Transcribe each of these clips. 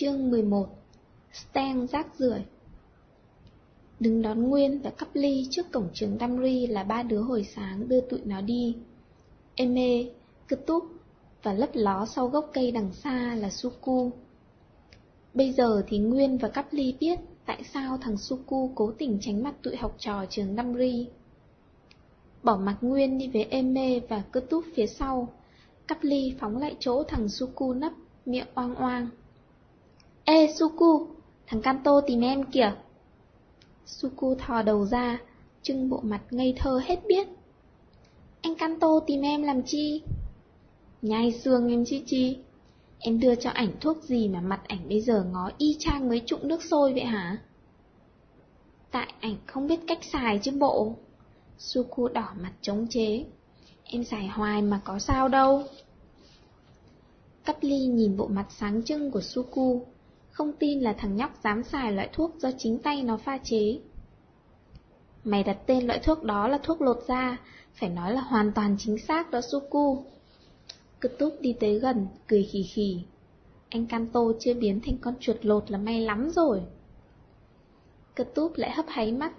Chương 11 Stan rác rưởi Đứng đón Nguyên và Cắp Ly trước cổng trường Damri là ba đứa hồi sáng đưa tụi nó đi. Eme, Cơ Túc và lấp ló sau gốc cây đằng xa là Suku. Bây giờ thì Nguyên và Cắp Ly biết tại sao thằng Suku cố tình tránh mặt tụi học trò trường Damri. Bỏ mặt Nguyên đi với Eme và Cơ Túc phía sau, Cắp Ly phóng lại chỗ thằng Suku nấp, miệng oang oang. Ê Suku, thằng Kanto tìm em kìa. Suku thò đầu ra, trưng bộ mặt ngây thơ hết biết. Anh Kanto tìm em làm chi? Nhai xương em chi chi. Em đưa cho ảnh thuốc gì mà mặt ảnh bây giờ ngó y chang mấy trụng nước sôi vậy hả? Tại ảnh không biết cách xài chứ bộ. Suku đỏ mặt chống chế. Em xài hoài mà có sao đâu. Cắp ly nhìn bộ mặt sáng trưng của Suku, không tin là thằng nhóc dám xài loại thuốc do chính tay nó pha chế. Mày đặt tên loại thuốc đó là thuốc lột da, phải nói là hoàn toàn chính xác đó Suku. Cực túc đi tới gần, cười khì khì. Anh Kanto chưa biến thành con chuột lột là may lắm rồi. Cực túc lại hấp háy mắt.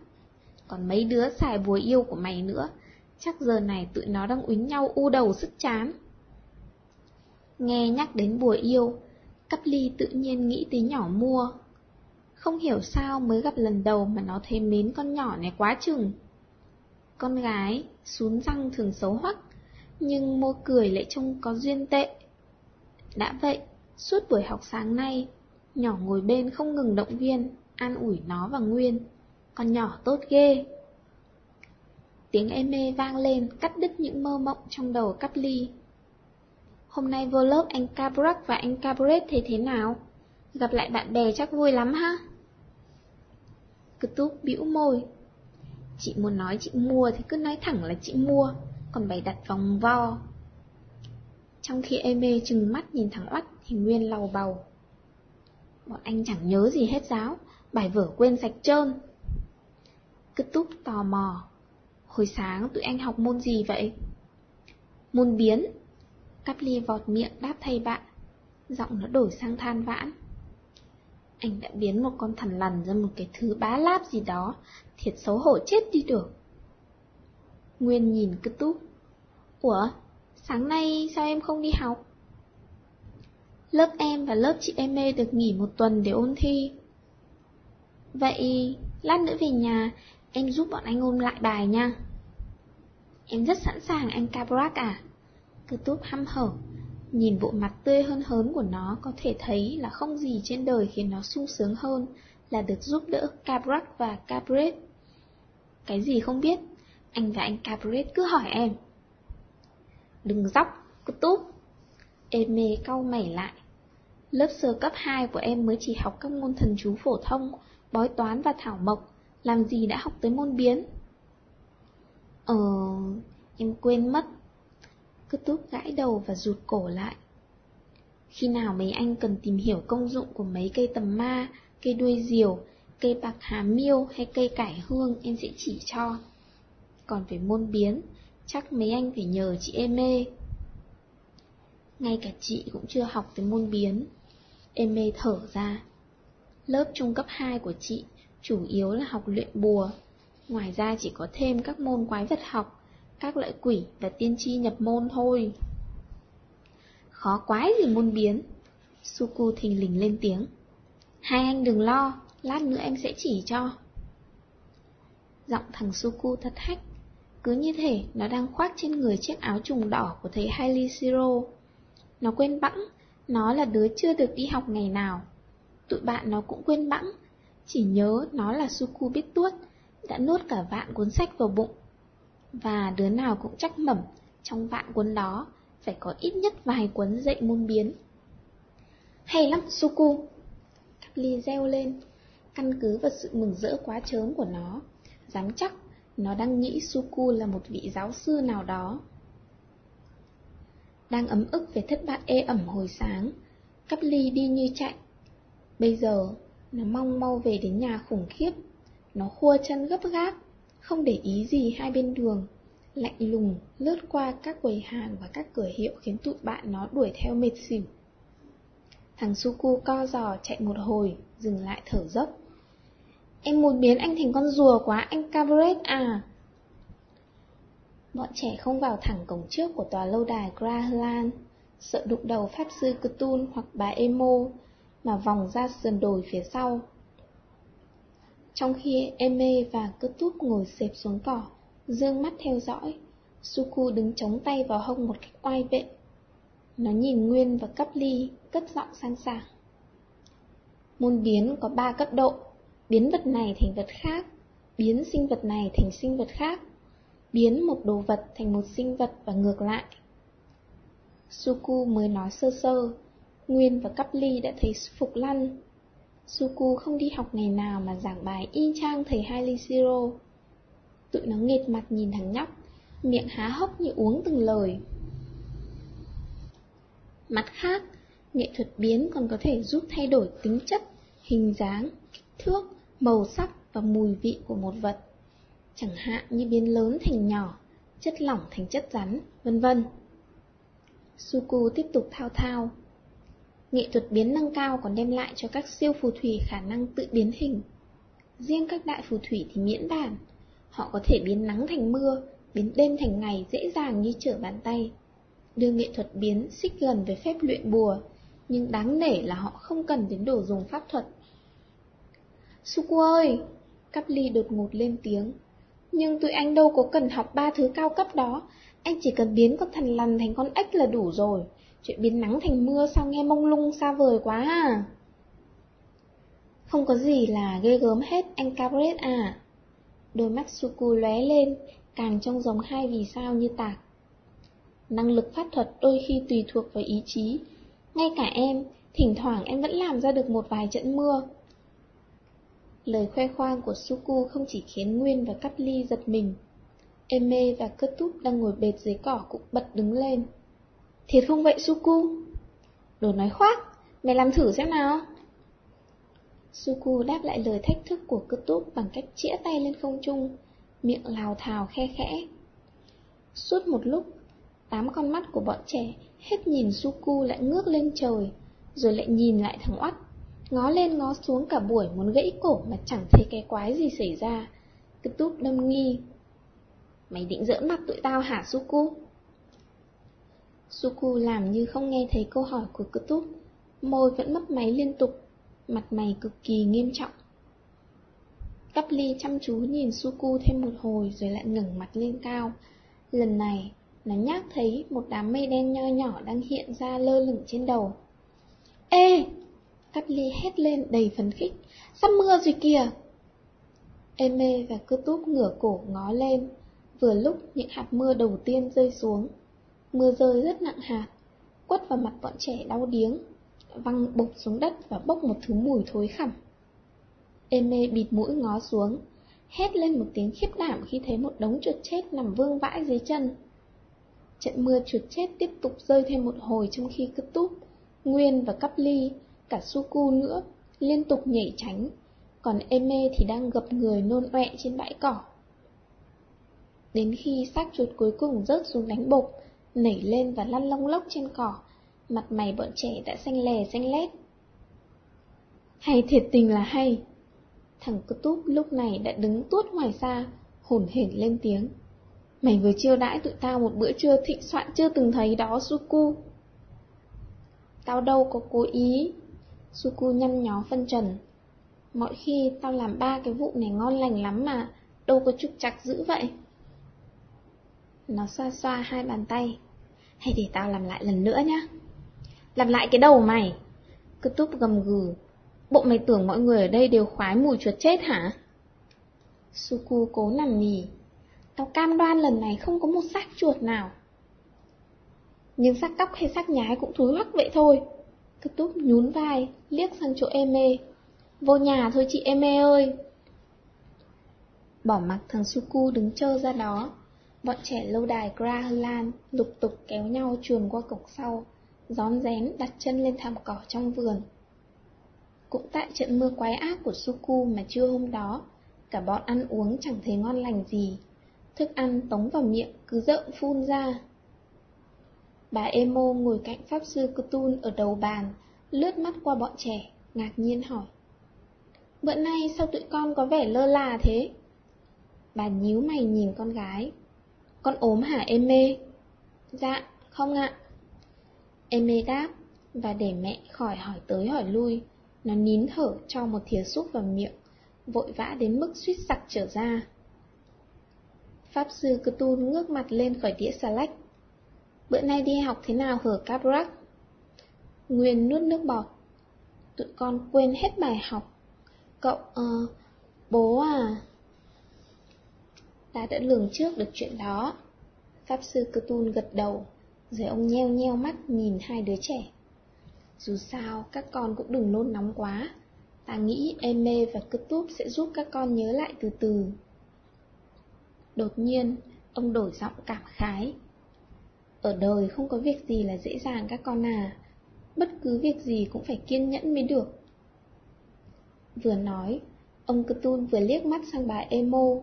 Còn mấy đứa xài bùa yêu của mày nữa, chắc giờ này tụi nó đang uýnh nhau u đầu sức chán. Nghe nhắc đến bùa yêu, Cắp ly tự nhiên nghĩ tới nhỏ mua. Không hiểu sao mới gặp lần đầu mà nó thấy mến con nhỏ này quá chừng. Con gái, xuống răng thường xấu hoắc, nhưng mua cười lại trông có duyên tệ. Đã vậy, suốt buổi học sáng nay, nhỏ ngồi bên không ngừng động viên, an ủi nó và Nguyên. Con nhỏ tốt ghê. Tiếng em mê vang lên, cắt đứt những mơ mộng trong đầu cắp ly. Hôm nay vô lớp anh Cabrak và anh Cabret thấy thế nào? Gặp lại bạn bè chắc vui lắm ha? Cứ túc bĩu môi. Chị muốn nói chị mua thì cứ nói thẳng là chị mua, còn bày đặt vòng vo. Trong khi Eme chừng mắt nhìn thằng Oắt thì Nguyên lầu bầu. Bọn anh chẳng nhớ gì hết giáo, bài vở quên sạch trơn. Cứ túc tò mò. Hồi sáng tụi anh học môn gì vậy? Môn biến, Cắp ly vọt miệng đáp thay bạn. Giọng nó đổi sang than vãn. Anh đã biến một con thằn lằn ra một cái thứ bá láp gì đó Thiệt xấu hổ chết đi được. Nguyên nhìn cứ túc Ủa, sáng nay sao em không đi học? Lớp em và lớp chị em mê được nghỉ một tuần để ôn thi. Vậy, lát nữa về nhà, em giúp bọn anh ôn lại bài nha. Em rất sẵn sàng anh Cabrac à? Cứ túp hăm hở Nhìn bộ mặt tươi hơn hớn của nó có thể thấy là không gì trên đời khiến nó sung sướng hơn là được giúp đỡ Cabrac và Cabret. Cái gì không biết, anh và anh Cabret cứ hỏi em. Đừng dóc, cứ túp. Em mê cau mày lại. Lớp sơ cấp 2 của em mới chỉ học các môn thần chú phổ thông, bói toán và thảo mộc, làm gì đã học tới môn biến? Ờ, em quên mất, cứ túc gãi đầu và rụt cổ lại. Khi nào mấy anh cần tìm hiểu công dụng của mấy cây tầm ma, cây đuôi diều, cây bạc hà miêu hay cây cải hương em sẽ chỉ cho. Còn về môn biến, chắc mấy anh phải nhờ chị em mê. Ngay cả chị cũng chưa học tới môn biến. Em mê thở ra. Lớp trung cấp 2 của chị chủ yếu là học luyện bùa, ngoài ra chỉ có thêm các môn quái vật học các loại quỷ và tiên tri nhập môn thôi. Khó quái gì môn biến. Suku thình lình lên tiếng. Hai anh đừng lo, lát nữa em sẽ chỉ cho. Giọng thằng Suku thật hách, cứ như thể nó đang khoác trên người chiếc áo trùng đỏ của thầy Hailey Siro. Nó quên bẵng, nó là đứa chưa được đi học ngày nào. Tụi bạn nó cũng quên bẵng, chỉ nhớ nó là Suku biết tuốt, đã nuốt cả vạn cuốn sách vào bụng và đứa nào cũng chắc mẩm, trong vạn cuốn đó phải có ít nhất vài cuốn dạy môn biến. Hay lắm, Suku! Caply reo lên, căn cứ vào sự mừng rỡ quá chớm của nó, dám chắc nó đang nghĩ Suku là một vị giáo sư nào đó. Đang ấm ức về thất bại ê ẩm hồi sáng, Caply đi như chạy. Bây giờ, nó mong mau về đến nhà khủng khiếp, nó khua chân gấp gáp không để ý gì hai bên đường, lạnh lùng lướt qua các quầy hàng và các cửa hiệu khiến tụi bạn nó đuổi theo mệt xỉu. Thằng Suku co giò chạy một hồi, dừng lại thở dốc. Em muốn biến anh thành con rùa quá, anh Cabaret à. Bọn trẻ không vào thẳng cổng trước của tòa lâu đài Grahlan, sợ đụng đầu Pháp Sư Cthulhu hoặc bà Emo, mà vòng ra sườn đồi phía sau. Trong khi Eme và Cơ Túp ngồi xếp xuống cỏ, dương mắt theo dõi, Suku đứng chống tay vào hông một cách oai vệ. Nó nhìn Nguyên và cấp ly, cất giọng sang sảng. Môn biến có ba cấp độ, biến vật này thành vật khác, biến sinh vật này thành sinh vật khác, biến một đồ vật thành một sinh vật và ngược lại. Suku mới nói sơ sơ, Nguyên và Cắp Ly đã thấy phục lăn. Suku không đi học ngày nào mà giảng bài y chang thầy Hailey Tụi nó nghệt mặt nhìn thằng nhóc, miệng há hốc như uống từng lời. Mặt khác, nghệ thuật biến còn có thể giúp thay đổi tính chất, hình dáng, kích thước, màu sắc và mùi vị của một vật. Chẳng hạn như biến lớn thành nhỏ, chất lỏng thành chất rắn, vân vân. Suku tiếp tục thao thao. Nghệ thuật biến nâng cao còn đem lại cho các siêu phù thủy khả năng tự biến hình. Riêng các đại phù thủy thì miễn bàn. Họ có thể biến nắng thành mưa, biến đêm thành ngày dễ dàng như trở bàn tay. Đưa nghệ thuật biến xích gần với phép luyện bùa, nhưng đáng nể là họ không cần đến đồ dùng pháp thuật. Suku ơi! Cắp ly đột ngột lên tiếng. Nhưng tụi anh đâu có cần học ba thứ cao cấp đó, anh chỉ cần biến con thần lằn thành con ếch là đủ rồi. Chuyện biến nắng thành mưa sao nghe mông lung xa vời quá à? Không có gì là ghê gớm hết anh Cabret à. Đôi mắt Suku lóe lên, càng trông giống hai vì sao như tạc. Năng lực pháp thuật đôi khi tùy thuộc vào ý chí. Ngay cả em, thỉnh thoảng em vẫn làm ra được một vài trận mưa. Lời khoe khoang của Suku không chỉ khiến Nguyên và Cắp Ly giật mình. Eme và Cất Túp đang ngồi bệt dưới cỏ cũng bật đứng lên. Thiệt không vậy Suku? Đồ nói khoác, mày làm thử xem nào. Suku đáp lại lời thách thức của Cơ Túp bằng cách chĩa tay lên không trung, miệng lào thào khe khẽ. Suốt một lúc, tám con mắt của bọn trẻ hết nhìn Suku lại ngước lên trời, rồi lại nhìn lại thằng oắt, ngó lên ngó xuống cả buổi muốn gãy cổ mà chẳng thấy cái quái gì xảy ra. Cơ Túp đâm nghi. Mày định giỡn mặt tụi tao hả Suku? Suku làm như không nghe thấy câu hỏi của Cơ túc, môi vẫn mấp máy liên tục, mặt mày cực kỳ nghiêm trọng. Cắp ly chăm chú nhìn Suku thêm một hồi rồi lại ngẩng mặt lên cao. Lần này, nó nhác thấy một đám mây đen nho nhỏ đang hiện ra lơ lửng trên đầu. Ê! Cắp ly hét lên đầy phấn khích. Sắp mưa rồi kìa! Eme và cơ túp ngửa cổ ngó lên, vừa lúc những hạt mưa đầu tiên rơi xuống. Mưa rơi rất nặng hạt, quất vào mặt bọn trẻ đau điếng, văng bục xuống đất và bốc một thứ mùi thối khẩm. mê bịt mũi ngó xuống, hét lên một tiếng khiếp đảm khi thấy một đống chuột chết nằm vương vãi dưới chân. Trận mưa chuột chết tiếp tục rơi thêm một hồi trong khi cứ túp, Nguyên và Cắp Ly, cả Suku nữa, liên tục nhảy tránh, còn Eme thì đang gập người nôn ọe trên bãi cỏ. Đến khi xác chuột cuối cùng rớt xuống đánh bột, nảy lên và lăn lông lốc trên cỏ, mặt mày bọn trẻ đã xanh lè xanh lét. Hay thiệt tình là hay. Thằng cơ túp lúc này đã đứng tuốt ngoài xa, hồn hển lên tiếng. Mày vừa chiêu đãi tụi tao một bữa trưa thịnh soạn chưa từng thấy đó Suku. Tao đâu có cố ý. Suku nhăn nhó phân trần. Mọi khi tao làm ba cái vụ này ngon lành lắm mà, đâu có trục chặt dữ vậy. Nó xoa xoa hai bàn tay. Hay để tao làm lại lần nữa nhá. Làm lại cái đầu mày. Cứ túp gầm gừ. Bộ mày tưởng mọi người ở đây đều khoái mùi chuột chết hả? Suku cố nằm nhì. Tao cam đoan lần này không có một xác chuột nào. Nhưng xác tóc hay xác nhái cũng thúi hoắc vậy thôi. Cứ túp nhún vai, liếc sang chỗ Eme. Vô nhà thôi chị Eme ơi. Bỏ mặc thằng Suku đứng trơ ra đó, Bọn trẻ lâu đài Grahlan lục tục kéo nhau chuồn qua cổng sau, gión rén đặt chân lên thảm cỏ trong vườn. Cũng tại trận mưa quái ác của Suku mà trưa hôm đó, cả bọn ăn uống chẳng thấy ngon lành gì. Thức ăn tống vào miệng cứ rợn phun ra. Bà Emo ngồi cạnh Pháp Sư Cthulhu ở đầu bàn, lướt mắt qua bọn trẻ, ngạc nhiên hỏi. Bữa nay sao tụi con có vẻ lơ là thế? Bà nhíu mày nhìn con gái. Con ốm hả em mê? Dạ, không ạ. Em mê đáp, và để mẹ khỏi hỏi tới hỏi lui, nó nín thở cho một thìa súp vào miệng, vội vã đến mức suýt sặc trở ra. Pháp sư cơ tu ngước mặt lên khỏi đĩa xà lách. Bữa nay đi học thế nào hở Cabrak? Nguyên nuốt nước bọt. Tụi con quên hết bài học. Cậu, uh, bố à? Ta đã lường trước được chuyện đó. Pháp sư Cơ Tun gật đầu, rồi ông nheo nheo mắt nhìn hai đứa trẻ. Dù sao, các con cũng đừng nôn nóng quá. Ta nghĩ Eme và Cơ Túp sẽ giúp các con nhớ lại từ từ. Đột nhiên, ông đổi giọng cảm khái. Ở đời không có việc gì là dễ dàng các con à, bất cứ việc gì cũng phải kiên nhẫn mới được. Vừa nói, ông Cơ Tun vừa liếc mắt sang bà Emo,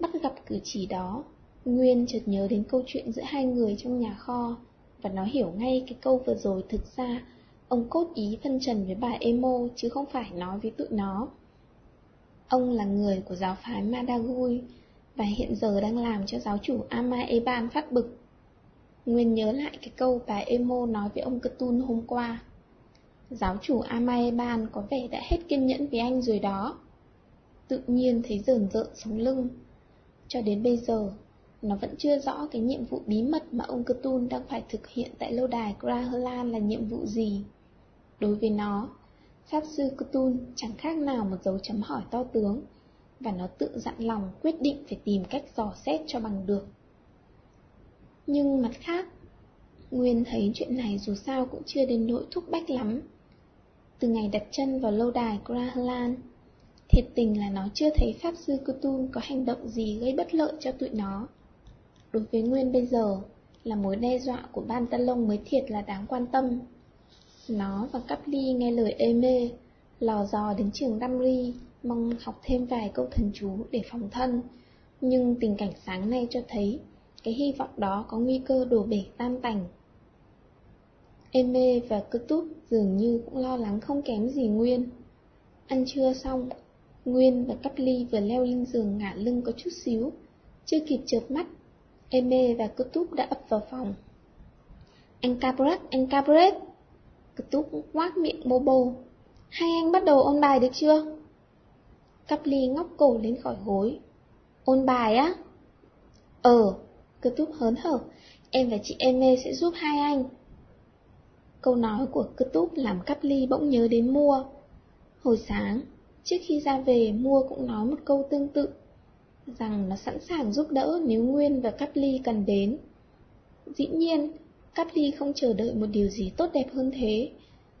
bắt gặp cử chỉ đó. Nguyên chợt nhớ đến câu chuyện giữa hai người trong nhà kho, và nó hiểu ngay cái câu vừa rồi thực ra ông cốt ý phân trần với bà Emo chứ không phải nói với tụi nó. Ông là người của giáo phái Madagui và hiện giờ đang làm cho giáo chủ Ama Eban phát bực. Nguyên nhớ lại cái câu bà Emo nói với ông Cthulhu hôm qua. Giáo chủ Amaeban có vẻ đã hết kiên nhẫn với anh rồi đó. Tự nhiên thấy rờn rợn sống lưng. Cho đến bây giờ, nó vẫn chưa rõ cái nhiệm vụ bí mật mà ông Cthulhu đang phải thực hiện tại lâu đài Grahalan là nhiệm vụ gì. Đối với nó, Pháp sư Cthulhu chẳng khác nào một dấu chấm hỏi to tướng, và nó tự dặn lòng quyết định phải tìm cách dò xét cho bằng được. Nhưng mặt khác, Nguyên thấy chuyện này dù sao cũng chưa đến nỗi thúc bách lắm. Từ ngày đặt chân vào lâu đài Grahalan, thiệt tình là nó chưa thấy Pháp Sư Kutum có hành động gì gây bất lợi cho tụi nó. Đối với Nguyên bây giờ, là mối đe dọa của ban tân lông mới thiệt là đáng quan tâm. Nó và Cắp Ly nghe lời ê mê, lò dò đến trường Damri, mong học thêm vài câu thần chú để phòng thân. Nhưng tình cảnh sáng nay cho thấy cái hy vọng đó có nguy cơ đổ bể tan tành. Eme và cơ Túc dường như cũng lo lắng không kém gì Nguyên. Ăn trưa xong, Nguyên và Cắp Ly vừa leo lên giường ngả lưng có chút xíu, chưa kịp chợp mắt, Eme và cơ túp đã ập vào phòng. Anh Cabret, anh Cabret! Cơ túp quát miệng bô bô. Hai anh bắt đầu ôn bài được chưa? Cắp Ly ngóc cổ lên khỏi gối. Ôn bài á? Ờ, Cơ túc hớn hở, em và chị Eme sẽ giúp hai anh. Câu nói của cơ túc làm cắp ly bỗng nhớ đến mua. Hồi sáng, trước khi ra về mua cũng nói một câu tương tự, rằng nó sẵn sàng giúp đỡ nếu Nguyên và cắp ly cần đến. Dĩ nhiên, cắp ly không chờ đợi một điều gì tốt đẹp hơn thế,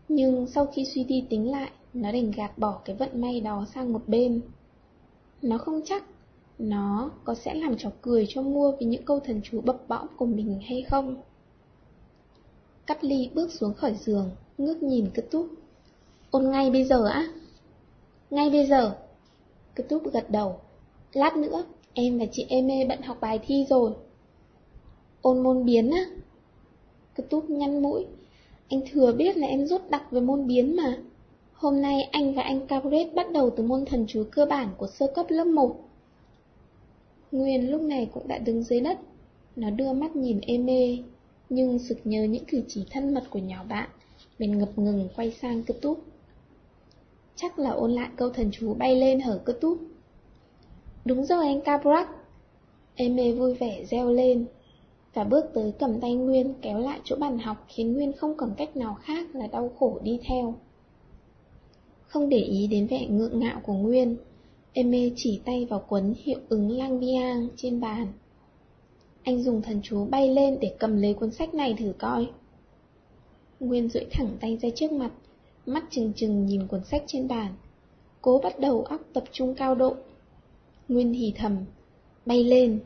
nhưng sau khi suy đi tính lại, nó đành gạt bỏ cái vận may đó sang một bên. Nó không chắc nó có sẽ làm trò cười cho mua vì những câu thần chú bập bõm của mình hay không? Cắt ly bước xuống khỏi giường, ngước nhìn cất túc. Ôn ngay bây giờ á? Ngay bây giờ. Cứ túc gật đầu. Lát nữa, em và chị Eme bận học bài thi rồi. Ôn môn biến á? Cứ túc nhăn mũi. Anh thừa biết là em rút đặc về môn biến mà. Hôm nay anh và anh Cabret bắt đầu từ môn thần chú cơ bản của sơ cấp lớp 1. Nguyên lúc này cũng đã đứng dưới đất. Nó đưa mắt nhìn Eme, mê, nhưng sực nhớ những cử chỉ thân mật của nhỏ bạn, bèn ngập ngừng quay sang cơ túp. Chắc là ôn lại câu thần chú bay lên hở cơ túp. Đúng rồi anh Caprac. Em mê vui vẻ reo lên, và bước tới cầm tay Nguyên kéo lại chỗ bàn học khiến Nguyên không còn cách nào khác là đau khổ đi theo. Không để ý đến vẻ ngượng ngạo của Nguyên, Eme chỉ tay vào cuốn hiệu ứng lang biang trên bàn. Anh dùng thần chú bay lên để cầm lấy cuốn sách này thử coi. Nguyên duỗi thẳng tay ra trước mặt, mắt chừng chừng nhìn cuốn sách trên bàn. Cố bắt đầu óc tập trung cao độ. Nguyên thì thầm, bay lên,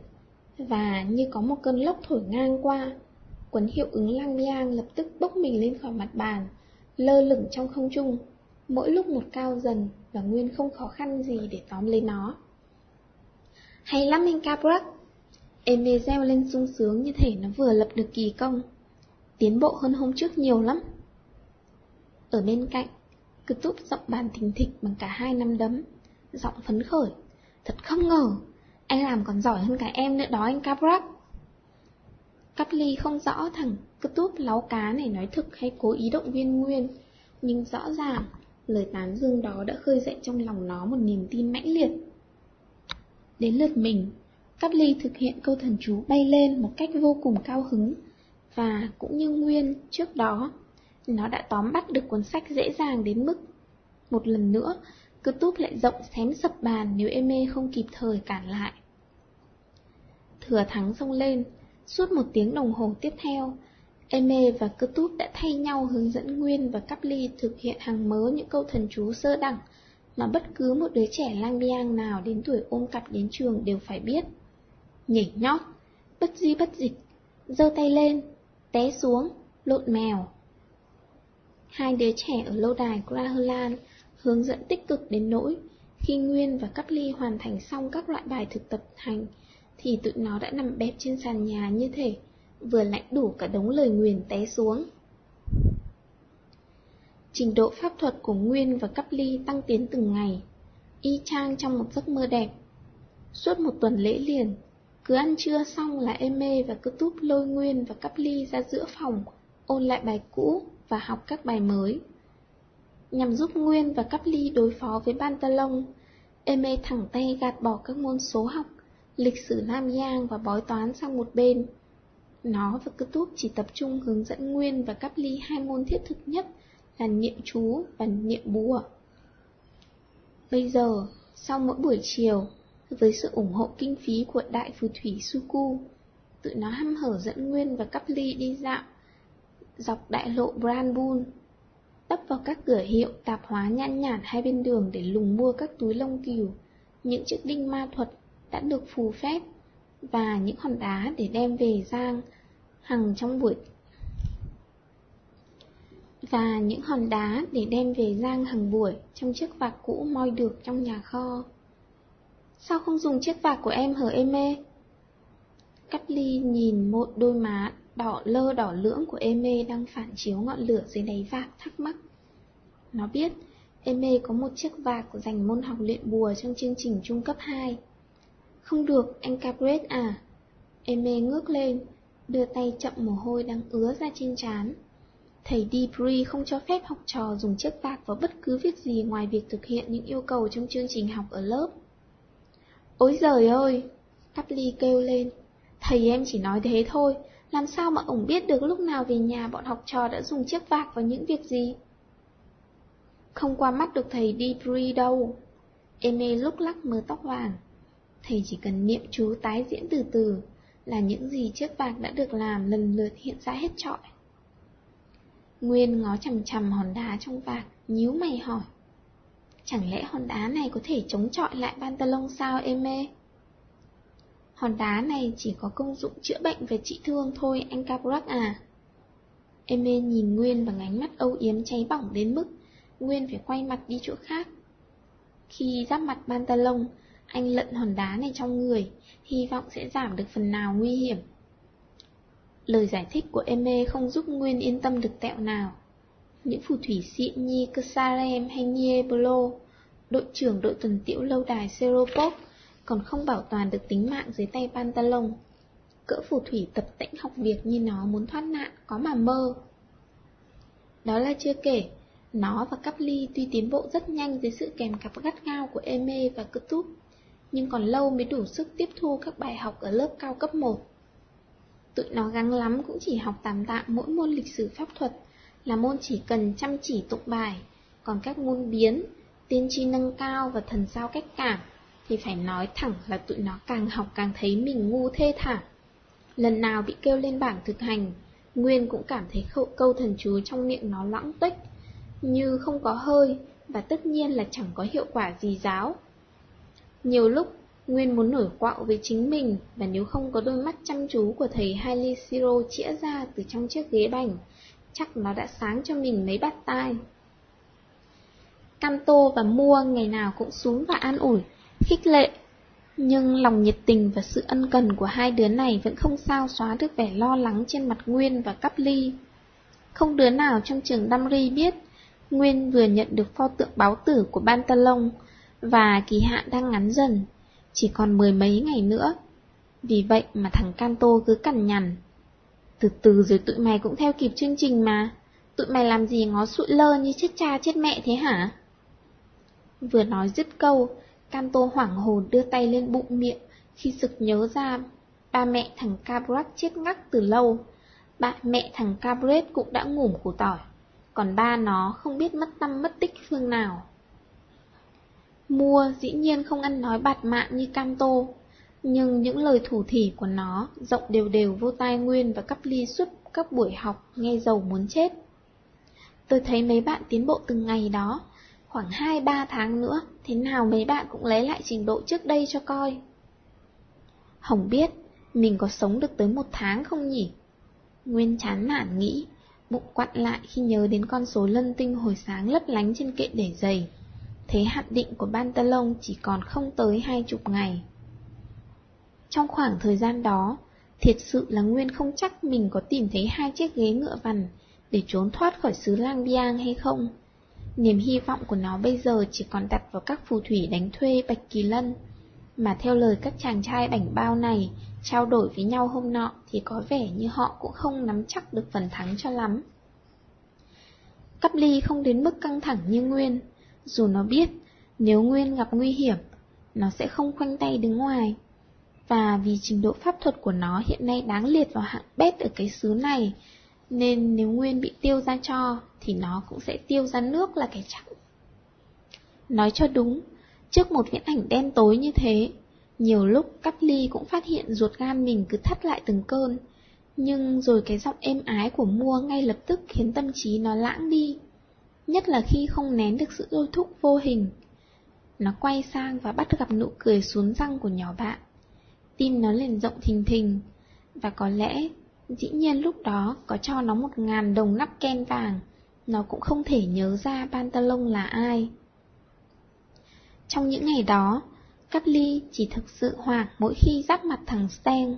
và như có một cơn lốc thổi ngang qua, cuốn hiệu ứng lang biang lập tức bốc mình lên khỏi mặt bàn, lơ lửng trong không trung mỗi lúc một cao dần và Nguyên không khó khăn gì để tóm lấy nó. Hay lắm anh Cabrak! Eme reo lên sung sướng như thể nó vừa lập được kỳ công. Tiến bộ hơn hôm trước nhiều lắm. Ở bên cạnh, cứ túp giọng bàn thình thịch bằng cả hai năm đấm, giọng phấn khởi. Thật không ngờ, anh làm còn giỏi hơn cả em nữa đó anh Caprak. Cắp ly không rõ thằng cứ túp láo cá này nói thực hay cố ý động viên Nguyên, nhưng rõ ràng lời tán dương đó đã khơi dậy trong lòng nó một niềm tin mãnh liệt. Đến lượt mình, Cắp ly thực hiện câu thần chú bay lên một cách vô cùng cao hứng, và cũng như Nguyên trước đó, nó đã tóm bắt được cuốn sách dễ dàng đến mức một lần nữa, cứ túp lại rộng xém sập bàn nếu Eme không kịp thời cản lại. Thừa thắng xông lên, suốt một tiếng đồng hồ tiếp theo, Eme và cơ túp đã thay nhau hướng dẫn Nguyên và Cắp Ly thực hiện hàng mớ những câu thần chú sơ đẳng mà bất cứ một đứa trẻ lang biang nào đến tuổi ôm cặp đến trường đều phải biết. Nhảy nhót, bất di bất dịch, giơ tay lên, té xuống, lộn mèo. Hai đứa trẻ ở lâu đài Grahalan hướng dẫn tích cực đến nỗi khi Nguyên và Cắp Ly hoàn thành xong các loại bài thực tập hành thì tụi nó đã nằm bẹp trên sàn nhà như thể vừa lãnh đủ cả đống lời nguyền té xuống. Trình độ pháp thuật của Nguyên và Cắp Ly tăng tiến từng ngày, y chang trong một giấc mơ đẹp. Suốt một tuần lễ liền, cứ ăn trưa xong là em mê và cứ túp lôi Nguyên và Cắp Ly ra giữa phòng, ôn lại bài cũ và học các bài mới. Nhằm giúp Nguyên và Cắp Ly đối phó với Pantalon, Eme thẳng tay gạt bỏ các môn số học, lịch sử Nam Giang và bói toán sang một bên. Nó và Cứ túp chỉ tập trung hướng dẫn Nguyên và Cắp Ly hai môn thiết thực nhất là niệm chú và niệm bùa. Bây giờ, sau mỗi buổi chiều, với sự ủng hộ kinh phí của đại phù thủy Suku, tụi nó hăm hở dẫn Nguyên và Cắp Ly đi dạo dọc đại lộ Branbun, tấp vào các cửa hiệu tạp hóa nhan nhản hai bên đường để lùng mua các túi lông cừu, những chiếc đinh ma thuật đã được phù phép và những hòn đá để đem về Giang hằng trong buổi và những hòn đá để đem về Giang hàng buổi trong chiếc vạc cũ moi được trong nhà kho. Sao không dùng chiếc vạc của em hở em mê? Cắt ly nhìn một đôi má đỏ lơ đỏ lưỡng của Eme đang phản chiếu ngọn lửa dưới đáy vạc thắc mắc. Nó biết Eme có một chiếc vạc dành môn học luyện bùa trong chương trình trung cấp 2. Không được, anh Capret à? Eme ngước lên, đưa tay chậm mồ hôi đang ứa ra trên trán. Thầy Dupree không cho phép học trò dùng chiếc vạc vào bất cứ việc gì ngoài việc thực hiện những yêu cầu trong chương trình học ở lớp. Ôi giời ơi! Caply kêu lên. Thầy em chỉ nói thế thôi, làm sao mà ổng biết được lúc nào về nhà bọn học trò đã dùng chiếc vạc vào những việc gì? Không qua mắt được thầy Debris đâu. Eme lúc lắc mớ tóc vàng. Thầy chỉ cần niệm chú tái diễn từ từ là những gì chiếc vạc đã được làm lần lượt hiện ra hết trọi. Nguyên ngó chằm chằm hòn đá trong vạc, nhíu mày hỏi. Chẳng lẽ hòn đá này có thể chống chọi lại pantalon sao eme? mê? Hòn đá này chỉ có công dụng chữa bệnh và trị thương thôi anh Caprak à. Eme nhìn Nguyên bằng ánh mắt âu yếm cháy bỏng đến mức Nguyên phải quay mặt đi chỗ khác. Khi giáp mặt pantalon, anh lận hòn đá này trong người, hy vọng sẽ giảm được phần nào nguy hiểm. Lời giải thích của Eme không giúp Nguyên yên tâm được tẹo nào. Những phù thủy xịn như Kasarem hay Nieblo, đội trưởng đội tuần tiễu lâu đài Seropop, còn không bảo toàn được tính mạng dưới tay Pantalon. Cỡ phù thủy tập tĩnh học việc như nó muốn thoát nạn có mà mơ. Đó là chưa kể, nó và Cắp Ly tuy tiến bộ rất nhanh dưới sự kèm cặp gắt gao của Eme và Cơ nhưng còn lâu mới đủ sức tiếp thu các bài học ở lớp cao cấp 1. Tụi nó gắng lắm cũng chỉ học tạm tạm mỗi môn lịch sử pháp thuật, là môn chỉ cần chăm chỉ tụng bài, còn các môn biến, tiên tri nâng cao và thần sao cách cảm thì phải nói thẳng là tụi nó càng học càng thấy mình ngu thê thảm. Lần nào bị kêu lên bảng thực hành, Nguyên cũng cảm thấy khẩu câu thần chú trong miệng nó lãng tích, như không có hơi và tất nhiên là chẳng có hiệu quả gì giáo. Nhiều lúc, Nguyên muốn nổi quạo với chính mình và nếu không có đôi mắt chăm chú của thầy Hailey Siro chĩa ra từ trong chiếc ghế bành, chắc nó đã sáng cho mình mấy bát tai. Canto và Mua ngày nào cũng xuống và an ủi, khích lệ. Nhưng lòng nhiệt tình và sự ân cần của hai đứa này vẫn không sao xóa được vẻ lo lắng trên mặt Nguyên và Cắp Ly. Không đứa nào trong trường Damri biết Nguyên vừa nhận được pho tượng báo tử của Bantalon, và kỳ hạn đang ngắn dần, chỉ còn mười mấy ngày nữa. Vì vậy mà thằng Canto cứ cằn nhằn. Từ từ rồi tụi mày cũng theo kịp chương trình mà, tụi mày làm gì ngó sụi lơ như chết cha chết mẹ thế hả? Vừa nói dứt câu, Canto hoảng hồn đưa tay lên bụng miệng khi sực nhớ ra ba mẹ thằng Cabret chết ngắc từ lâu. Ba mẹ thằng Cabret cũng đã ngủm củ tỏi, còn ba nó không biết mất tâm mất tích phương nào. Mua dĩ nhiên không ăn nói bạt mạng như Canto, nhưng những lời thủ thỉ của nó rộng đều đều vô tai Nguyên và cắp ly suốt các buổi học nghe giàu muốn chết. Tôi thấy mấy bạn tiến bộ từng ngày đó, khoảng 2-3 tháng nữa, thế nào mấy bạn cũng lấy lại trình độ trước đây cho coi. Hồng biết, mình có sống được tới một tháng không nhỉ? Nguyên chán nản nghĩ, bụng quặn lại khi nhớ đến con số lân tinh hồi sáng lấp lánh trên kệ để giày. Thế hạn định của Bantalon chỉ còn không tới hai chục ngày. Trong khoảng thời gian đó, thiệt sự là Nguyên không chắc mình có tìm thấy hai chiếc ghế ngựa vằn để trốn thoát khỏi xứ lang biang hay không. Niềm hy vọng của nó bây giờ chỉ còn đặt vào các phù thủy đánh thuê Bạch Kỳ Lân, mà theo lời các chàng trai bảnh bao này, trao đổi với nhau hôm nọ thì có vẻ như họ cũng không nắm chắc được phần thắng cho lắm. Cắp ly không đến mức căng thẳng như Nguyên, dù nó biết nếu Nguyên gặp nguy hiểm, nó sẽ không khoanh tay đứng ngoài. Và vì trình độ pháp thuật của nó hiện nay đáng liệt vào hạng bét ở cái xứ này, nên nếu Nguyên bị tiêu ra cho, thì nó cũng sẽ tiêu ra nước là cái chắc. Nói cho đúng, trước một viễn ảnh đen tối như thế, nhiều lúc cắp ly cũng phát hiện ruột gan mình cứ thắt lại từng cơn, nhưng rồi cái giọng êm ái của mua ngay lập tức khiến tâm trí nó lãng đi, nhất là khi không nén được sự đôi thúc vô hình. Nó quay sang và bắt gặp nụ cười xuống răng của nhỏ bạn. Tim nó liền rộng thình thình, và có lẽ Dĩ nhiên lúc đó có cho nó một ngàn đồng nắp ken vàng, nó cũng không thể nhớ ra Pantalon là ai. Trong những ngày đó, Cát Ly chỉ thực sự hoảng mỗi khi giáp mặt thằng Steng.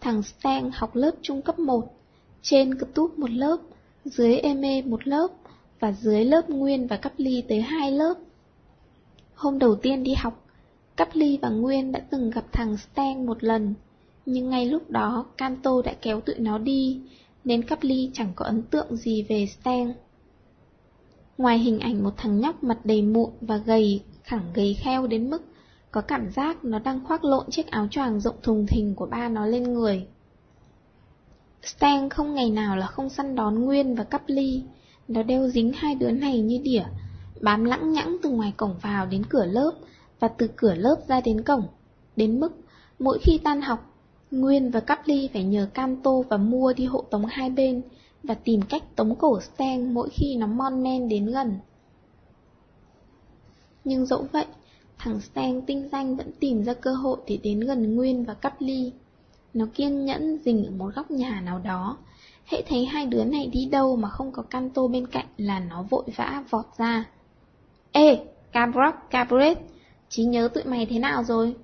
Thằng Steng học lớp trung cấp 1, trên cấp túp một lớp, dưới Eme một lớp, và dưới lớp Nguyên và Cát Ly tới hai lớp. Hôm đầu tiên đi học, Cát Ly và Nguyên đã từng gặp thằng Steng một lần, nhưng ngay lúc đó Kanto đã kéo tụi nó đi, nên Caply chẳng có ấn tượng gì về Stan. Ngoài hình ảnh một thằng nhóc mặt đầy mụn và gầy, khẳng gầy kheo đến mức có cảm giác nó đang khoác lộn chiếc áo choàng rộng thùng thình của ba nó lên người. Stan không ngày nào là không săn đón Nguyên và Caply, nó đeo dính hai đứa này như đỉa, bám lẳng nhãng từ ngoài cổng vào đến cửa lớp và từ cửa lớp ra đến cổng, đến mức mỗi khi tan học Nguyên và Cắp Ly phải nhờ Canto và Mua đi hộ tống hai bên và tìm cách tống cổ Stang mỗi khi nó mon men đến gần. Nhưng dẫu vậy, thằng Stang tinh danh vẫn tìm ra cơ hội để đến gần Nguyên và Cắp Ly. Nó kiên nhẫn dình ở một góc nhà nào đó, hệ thấy hai đứa này đi đâu mà không có Canto bên cạnh là nó vội vã vọt ra. Ê, Cabrock, Cabret, trí nhớ tụi mày thế nào rồi?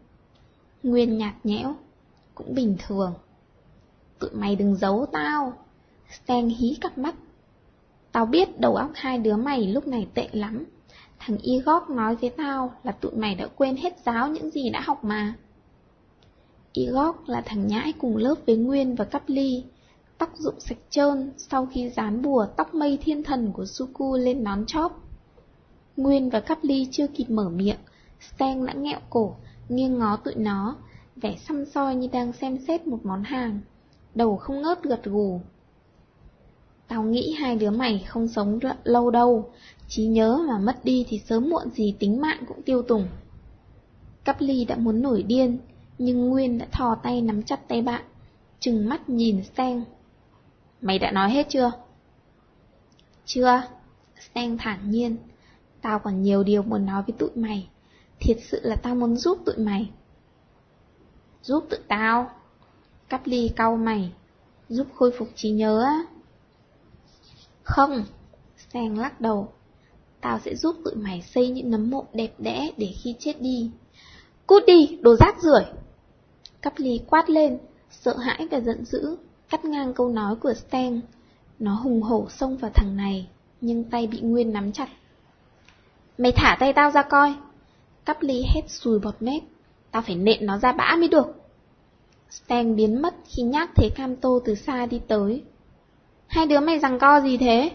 Nguyên nhạt nhẽo cũng bình thường. Tụi mày đừng giấu tao. Stan hí cặp mắt. Tao biết đầu óc hai đứa mày lúc này tệ lắm. Thằng Igor nói với tao là tụi mày đã quên hết giáo những gì đã học mà. Igor là thằng nhãi cùng lớp với Nguyên và Cắp Ly, tóc rụng sạch trơn sau khi dán bùa tóc mây thiên thần của Suku lên nón chóp. Nguyên và Cắp Ly chưa kịp mở miệng, Stan đã nghẹo cổ, nghiêng ngó tụi nó, vẻ xăm soi như đang xem xét một món hàng, đầu không ngớt gật gù. Tao nghĩ hai đứa mày không sống lâu đâu, trí nhớ mà mất đi thì sớm muộn gì tính mạng cũng tiêu tùng. Cắp ly đã muốn nổi điên, nhưng Nguyên đã thò tay nắm chặt tay bạn, chừng mắt nhìn Steng. Mày đã nói hết chưa? Chưa, Steng thản nhiên. Tao còn nhiều điều muốn nói với tụi mày. Thiệt sự là tao muốn giúp tụi mày. Giúp tự tao. Cắp ly cau mày. Giúp khôi phục trí nhớ á. Không. Sang lắc đầu. Tao sẽ giúp tụi mày xây những nấm mộ đẹp đẽ để khi chết đi. Cút đi, đồ rác rưởi. Cắp ly quát lên, sợ hãi và giận dữ, cắt ngang câu nói của Stang. Nó hùng hổ xông vào thằng này, nhưng tay bị Nguyên nắm chặt. Mày thả tay tao ra coi. Cắp ly hét sùi bọt mép. Tao phải nện nó ra bã mới được. Stan biến mất khi nhắc thấy Kanto từ xa đi tới. Hai đứa mày rằng co gì thế?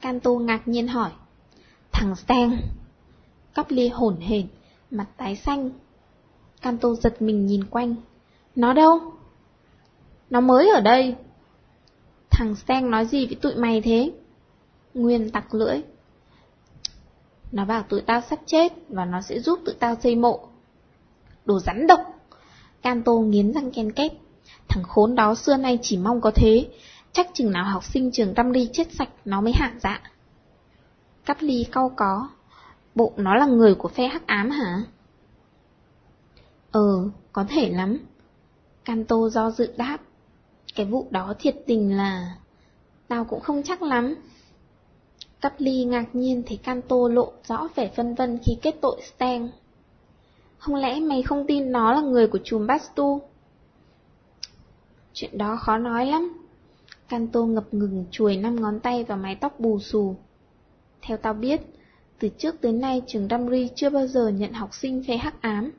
Kanto ngạc nhiên hỏi. Thằng Stan. Cắp ly hổn hển, mặt tái xanh. Kanto giật mình nhìn quanh. Nó đâu? Nó mới ở đây. Thằng Stan nói gì với tụi mày thế? Nguyên tặc lưỡi. Nó bảo tụi tao sắp chết và nó sẽ giúp tụi tao xây mộ. Đồ rắn độc! Canto nghiến răng ken két. Thằng khốn đó xưa nay chỉ mong có thế, chắc chừng nào học sinh trường Tâm Ly chết sạch nó mới hạ dạ. Cắt ly cau có. Bộ nó là người của phe hắc ám hả? Ờ, có thể lắm. Canto do dự đáp. Cái vụ đó thiệt tình là... Tao cũng không chắc lắm. Cắt ly ngạc nhiên thấy Canto lộ rõ vẻ phân vân khi kết tội Stang. Không lẽ mày không tin nó là người của chùm Bastu? Chuyện đó khó nói lắm. Canto ngập ngừng chuồi năm ngón tay vào mái tóc bù xù. Theo tao biết, từ trước tới nay trường Damri chưa bao giờ nhận học sinh phe hắc ám.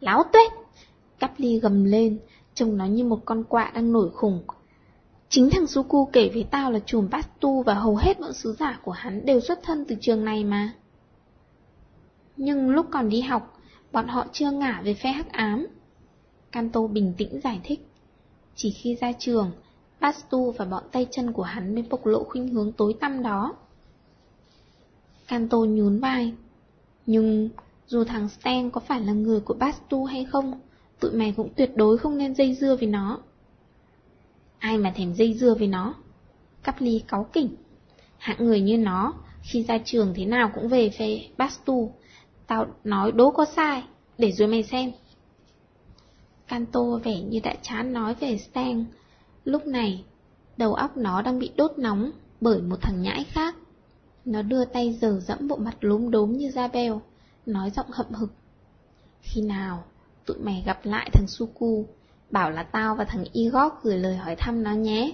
Láo tuyết! Cắp ly gầm lên, trông nó như một con quạ đang nổi khủng. Chính thằng Suku kể với tao là chùm Bastu và hầu hết bọn sứ giả của hắn đều xuất thân từ trường này mà. Nhưng lúc còn đi học, bọn họ chưa ngả về phe hắc ám. Canto bình tĩnh giải thích. Chỉ khi ra trường, Bastu và bọn tay chân của hắn mới bộc lộ khuynh hướng tối tăm đó. Canto nhún vai. Nhưng dù thằng Stan có phải là người của Bastu hay không, tụi mày cũng tuyệt đối không nên dây dưa với nó. Ai mà thèm dây dưa với nó? Cắp ly cáu kỉnh. Hạng người như nó, khi ra trường thế nào cũng về phe Bastu. Tao nói đố có sai, để rồi mày xem. Canto vẻ như đã chán nói về Stan. Lúc này, đầu óc nó đang bị đốt nóng bởi một thằng nhãi khác. Nó đưa tay giờ dẫm bộ mặt lúm đốm như da bèo nói giọng hậm hực. Khi nào tụi mày gặp lại thằng Suku, bảo là tao và thằng Igor gửi lời hỏi thăm nó nhé.